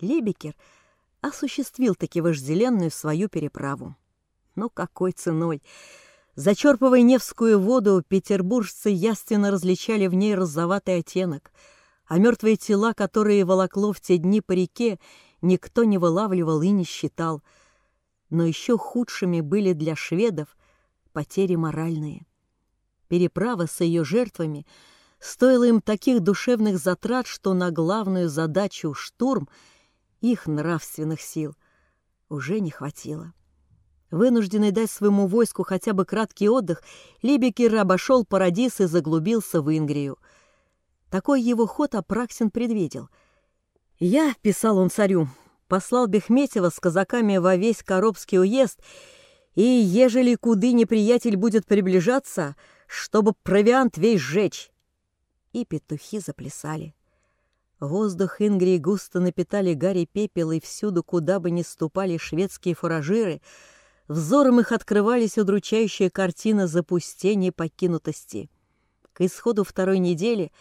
Лебекер осуществил таки вожделенную свою переправу. Но какой ценой? Зачерпывая Невскую воду, петербуржцы яственно различали в ней розоватый оттенок, а мертвые тела, которые волокло в те дни по реке, никто не вылавливал и не считал. Но еще худшими были для шведов потери моральные. Переправа с ее жертвами стоила им таких душевных затрат, что на главную задачу — штурм — их нравственных сил уже не хватило. Вынужденный дать своему войску хотя бы краткий отдых, Либекер обошел Парадис и заглубился в Ингрию. Такой его ход Апраксин предвидел. «Я», — писал он царю, — «послал Бехметьева с казаками во весь Коробский уезд, и, ежели куды неприятель будет приближаться, чтобы провиант весь сжечь». И петухи заплясали. Воздух Ингрии густо напитали гарри пепел, и всюду, куда бы ни ступали шведские фуражиры — взором их открывались удручающая картина запустения и покинутости. К исходу второй недели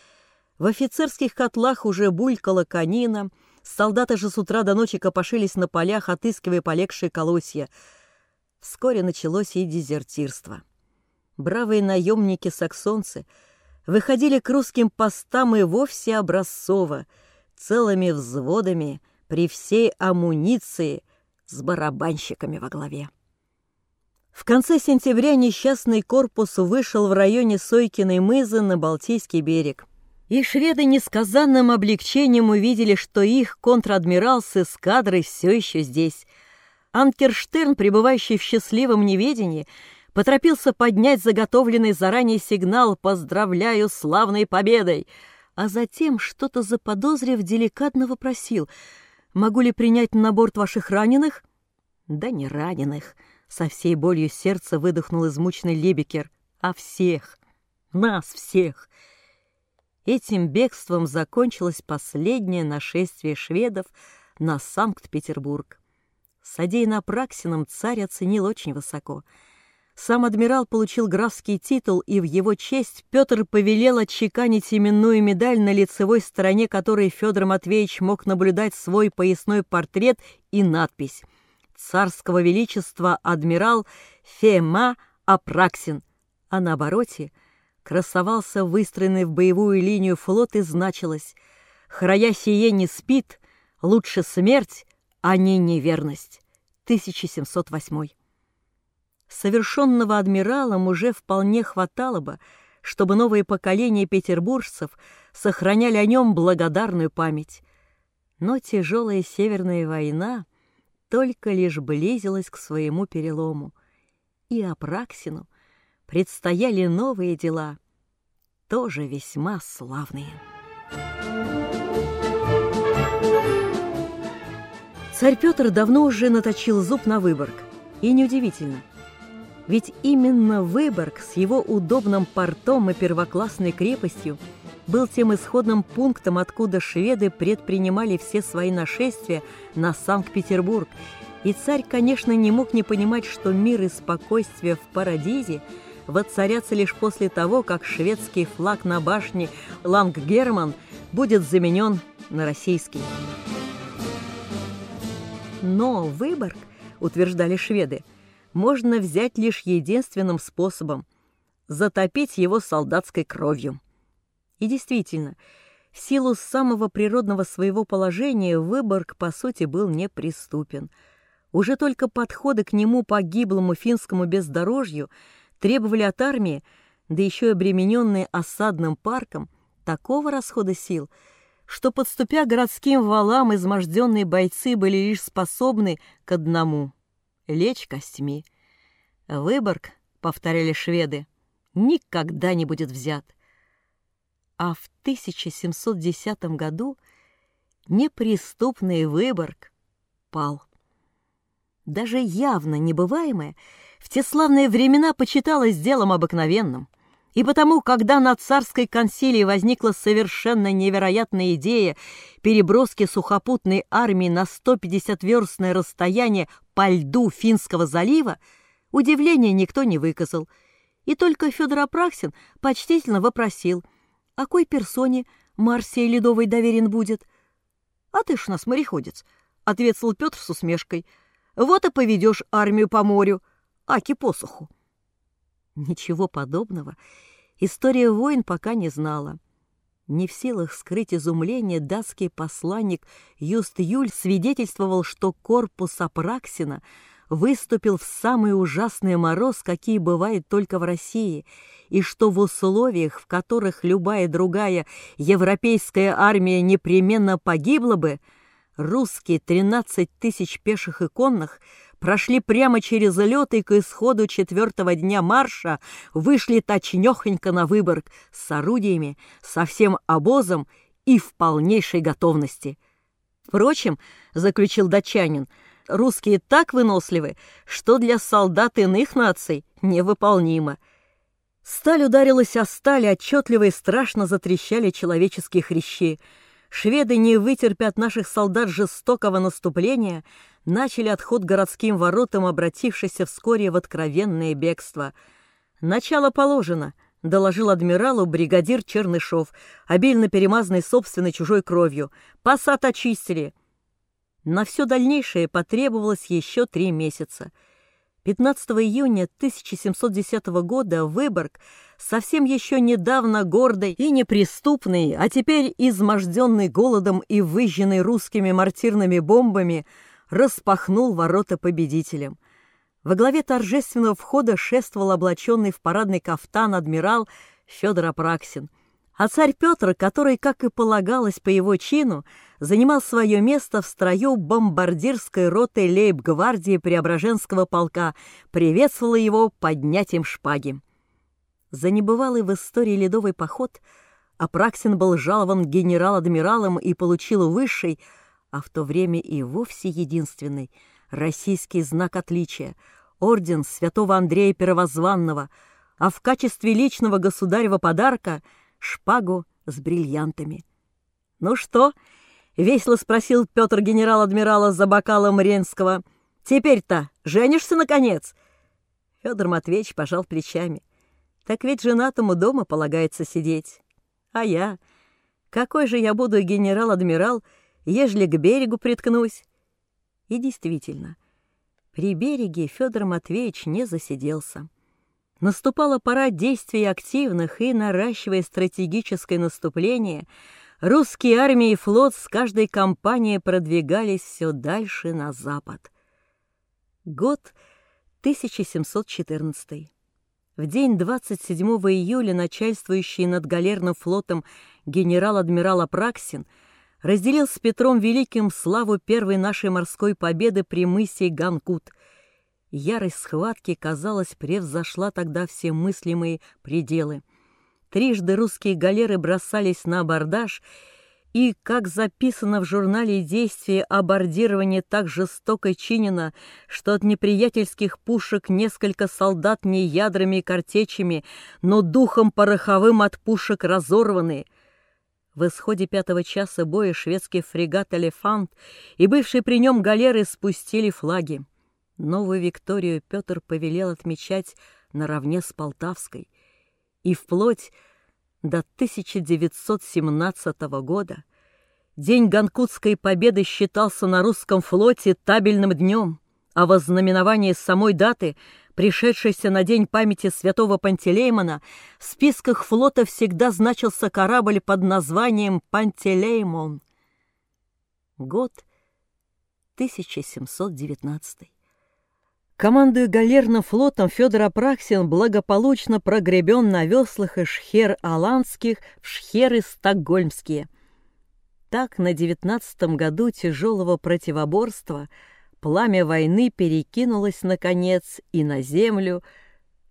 в офицерских котлах уже булькала конина, солдаты же с утра до ночи копошились на полях, отыскивая полегшие колосья. Вскоре началось и дезертирство. Бравые наемники-саксонцы выходили к русским постам и вовсе образцово, целыми взводами при всей амуниции с барабанщиками во главе. В конце сентября несчастный корпус вышел в районе Сойкиной мызы на Балтийский берег. И шведы несказанным облегчением увидели, что их контр-адмирал с эскадрой все еще здесь. Анкерштерн, пребывающий в счастливом неведении, поторопился поднять заготовленный заранее сигнал «Поздравляю славной победой!», а затем, что-то заподозрив, деликатно вопросил «Могу ли принять на борт ваших раненых?» «Да не раненых», со всей болью сердца выдохнул измученный Лебекер. «А всех! Нас всех!» Этим бегством закончилось последнее нашествие шведов на Санкт-Петербург. Содеянно Праксином царь оценил очень высоко. Сам адмирал получил графский титул, и в его честь Петр повелел отчеканить именную медаль, на лицевой стороне которой Федор Матвеевич мог наблюдать свой поясной портрет и надпись — царского величества адмирал Фема Апраксин, а на обороте красовался выстроенный в боевую линию флот и значилось «Храя сие не спит, лучше смерть, а не неверность». 1708. Совершенного адмиралом уже вполне хватало бы, чтобы новые поколения петербуржцев сохраняли о нем благодарную память. Но тяжелая Северная война только лишь близилась к своему перелому, и Апраксину предстояли новые дела, тоже весьма славные. Царь Петр давно уже наточил зуб на Выборг, и неудивительно, ведь именно Выборг с его удобным портом и первоклассной крепостью – был тем исходным пунктом, откуда шведы предпринимали все свои нашествия на Санкт-Петербург, и царь, конечно, не мог не понимать, что мир и спокойствие в Парадизе воцарятся лишь после того, как шведский флаг на башне Ланггерман будет заменен на российский. Но Выборг, утверждали шведы, можно взять лишь единственным способом – затопить его солдатской кровью. И действительно, в силу самого природного своего положения Выборг, по сути, был неприступен. Уже только подходы к нему по гиблому финскому бездорожью требовали от армии, да еще и обремененные осадным парком, такого расхода сил, что, подступя городским валам, изможденные бойцы были лишь способны к одному — лечь костьми. Выборг, повторяли шведы, никогда не будет взят — а в 1710 году неприступный Выборг пал. Даже явно небываемое в те славные времена почиталось делом обыкновенным. И потому, когда на царской консилии возникла совершенно невероятная идея переброски сухопутной армии на 150-верстное расстояние по льду Финского залива, удивления никто не выказал. И только Федор Апраксин почтительно вопросил – о кой персоне Марсия Ледовой доверен будет? «А ты ж у нас мореходец», — ответил Петр с усмешкой. «Вот и поведешь армию по морю, аки посуху». Ничего подобного история войн пока не знала. Не в силах скрыть изумление, датский посланник Юст Юль свидетельствовал, что корпус Апраксина выступил в самый ужасный мороз, какие бывают только в России, и что в условиях, в которых любая другая европейская армия непременно погибла бы, русские 13 тысяч пеших и конных прошли прямо через лед и к исходу четвертого дня марша вышли точнёхонько на Выборг с орудиями, со всем обозом и в полнейшей готовности. Впрочем, заключил датчанин, русские так выносливы, что для солдат иных наций невыполнимо. Сталь ударилась о сталь, отчетливо и страшно затрещали человеческие хрящи. Шведы не вытерпят наших солдат жестокого наступления — начали отход городским воротам, обратившийся вскоре в откровенное бегство. «Начало положено», — доложил адмиралу бригадир Чернышов, обильно перемазанный собственной чужой кровью. «Посад очистили». На все дальнейшее потребовалось еще три месяца. 15 июня 1710 года Выборг, совсем еще недавно гордый и неприступный, а теперь изможденный голодом и выжженный русскими мортирными бомбами, распахнул ворота победителям. Во главе торжественного входа шествовал облаченный в парадный кафтан адмирал Федор Апраксин, а царь Петр, который, как и полагалось по его чину, занимал свое место в строю бомбардирской роты лейб-гвардии Преображенского полка, приветствовал его поднятием шпаги. За небывалый в истории ледовый поход Апраксин был жалован генерал-адмиралом и получил высший, а в то время и вовсе единственный российский знак отличия — орден святого Андрея Первозванного, а в качестве личного государева подарка — шпагу с бриллиантами. «Ну что?» — весело спросил Петр генерал-адмирала за бокалом Ренского. «Теперь-то женишься, наконец?» Федор Матвеевич пожал плечами. «Так ведь женатому дома полагается сидеть. А я? Какой же я буду генерал-адмирал, — ежели к берегу приткнусь. И действительно, при береге Федор Матвеевич не засиделся. Наступала пора действий активных, и, наращивая стратегическое наступление, русские армии и флот с каждой кампанией продвигались все дальше на запад. Год 1714. В день 27 июля начальствующий над галерным флотом генерал-адмирал Апраксин – разделил с Петром Великим славу первой нашей морской победы при мысе Ганкут. Ярость схватки, казалось, превзошла тогда все мыслимые пределы. Трижды русские галеры бросались на абордаж, и, как записано в журнале действия, абордирование так жестоко чинено, что от неприятельских пушек несколько солдат не ядрами и картечами, но духом пороховым от пушек разорваны — в исходе пятого часа боя шведский фрегат «Элефант» и бывшие при нем галеры спустили флаги. Новую Викторию Петр повелел отмечать наравне с Полтавской. И вплоть до 1917 года День Ганкутской победы считался на русском флоте табельным днем, а вознаменование самой даты — пришедшийся на День памяти святого Пантелеймона, в списках флота всегда значился корабль под названием «Пантелеймон». Год 1719. Командуя галерным флотом, Федор Апраксин благополучно прогребен на веслах из шхер-аланских в шхеры стокгольмские. Так на девятнадцатом году тяжелого противоборства – пламя войны перекинулось, наконец, и на землю,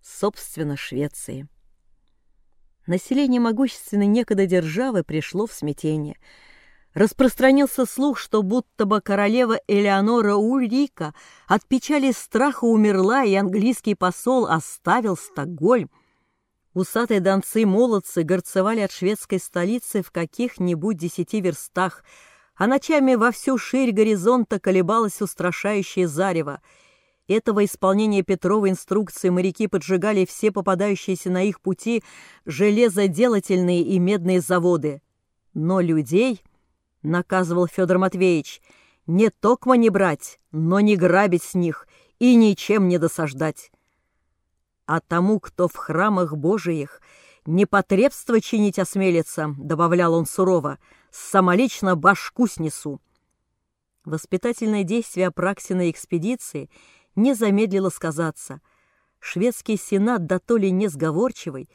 собственно, Швеции. Население могущественной некогда державы пришло в смятение. Распространился слух, что будто бы королева Элеонора Ульрика от печали страха умерла, и английский посол оставил Стокгольм. Усатые донцы-молодцы горцевали от шведской столицы в каких-нибудь десяти верстах – а ночами во всю ширь горизонта колебалось устрашающее зарево. Этого исполнения Петровой инструкции моряки поджигали все попадающиеся на их пути железоделательные и медные заводы. Но людей — наказывал Федор Матвеевич, — «не токмо не брать, но не грабить с них и ничем не досаждать. А тому, кто в храмах Божиих непотребство чинить осмелится, — добавлял он сурово, — самолично башку снесу». Воспитательное действие Апраксиной экспедиции не замедлило сказаться. Шведский сенат, да то ли несговорчивый,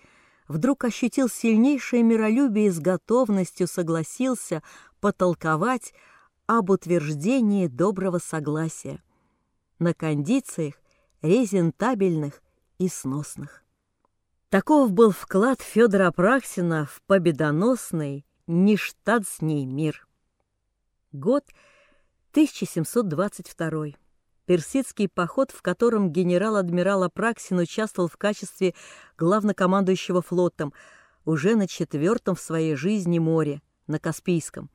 вдруг ощутил сильнейшее миролюбие и с готовностью согласился потолковать об утверждении доброго согласия на кондициях резентабельных и сносных. Таков был вклад Федора Апраксина в победоносный нештатсний мир. Год 1722. Персидский поход, в котором генерал-адмирал Апраксин участвовал в качестве главнокомандующего флотом, уже на четвертом в своей жизни море, на Каспийском.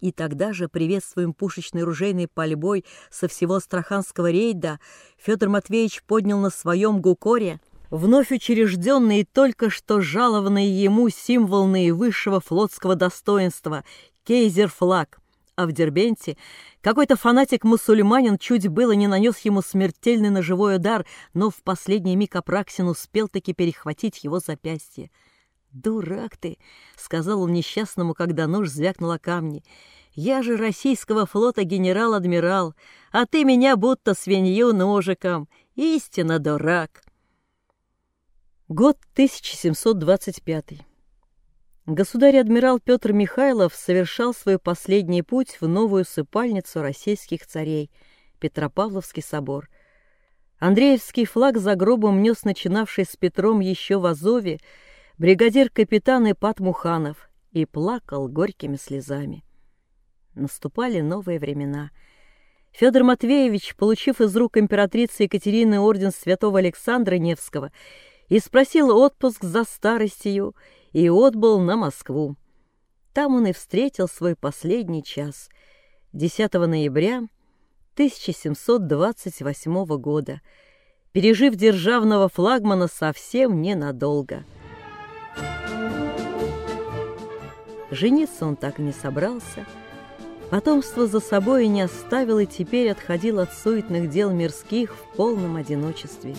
И тогда же, приветствуем пушечной ружейной пальбой со всего Астраханского рейда, Федор Матвеевич поднял на своем гукоре вновь учрежденный и только что жалованный ему символ наивысшего флотского достоинства — кейзер-флаг — а в Дербенте какой-то фанатик-мусульманин чуть было не нанес ему смертельный ножевой удар, но в последний миг Апраксин успел таки перехватить его запястье. «Дурак ты!» — сказал он несчастному, когда нож звякнул о камни. «Я же российского флота генерал-адмирал, а ты меня будто свинью ножиком. Истинно дурак!» Год 1725. Государь-адмирал Петр Михайлов совершал свой последний путь в новую сыпальницу российских царей, Петропавловский собор. Андреевский флаг за гробом нес начинавший с Петром еще в Азове бригадир-капитан Ипат Муханов и плакал горькими слезами. Наступали новые времена. Федор Матвеевич, получив из рук императрицы Екатерины орден святого Александра Невского, и спросил отпуск за старостью, и отбыл на Москву. Там он и встретил свой последний час, 10 ноября 1728 года, пережив державного флагмана совсем ненадолго. Жениться он так и не собрался, потомство за собой не оставил и теперь отходил от суетных дел мирских в полном одиночестве,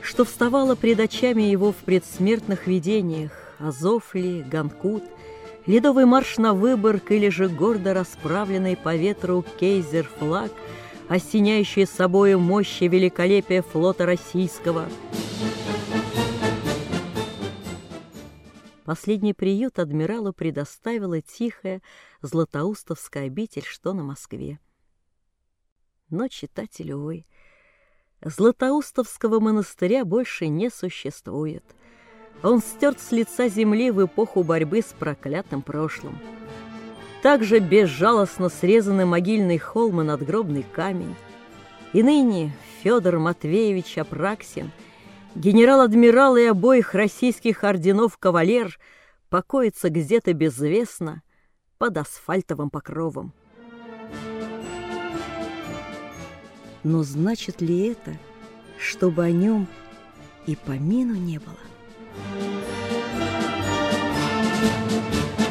что вставало пред очами его в предсмертных видениях, Азов ли, Ганкут, ледовый марш на Выборг или же гордо расправленный по ветру кейзер-флаг, осеняющий собою мощь и великолепие флота российского. Последний приют адмиралу предоставила тихая Златоустовская обитель, что на Москве. Но, читатель, увы, Златоустовского монастыря больше не существует — он стерт с лица земли в эпоху борьбы с проклятым прошлым. Также безжалостно срезаны могильный холм и надгробный камень. И ныне Федор Матвеевич Апраксин, генерал-адмирал и обоих российских орденов кавалер, покоится где-то безвестно под асфальтовым покровом. Но значит ли это, чтобы о нем и помину не было? Thank you.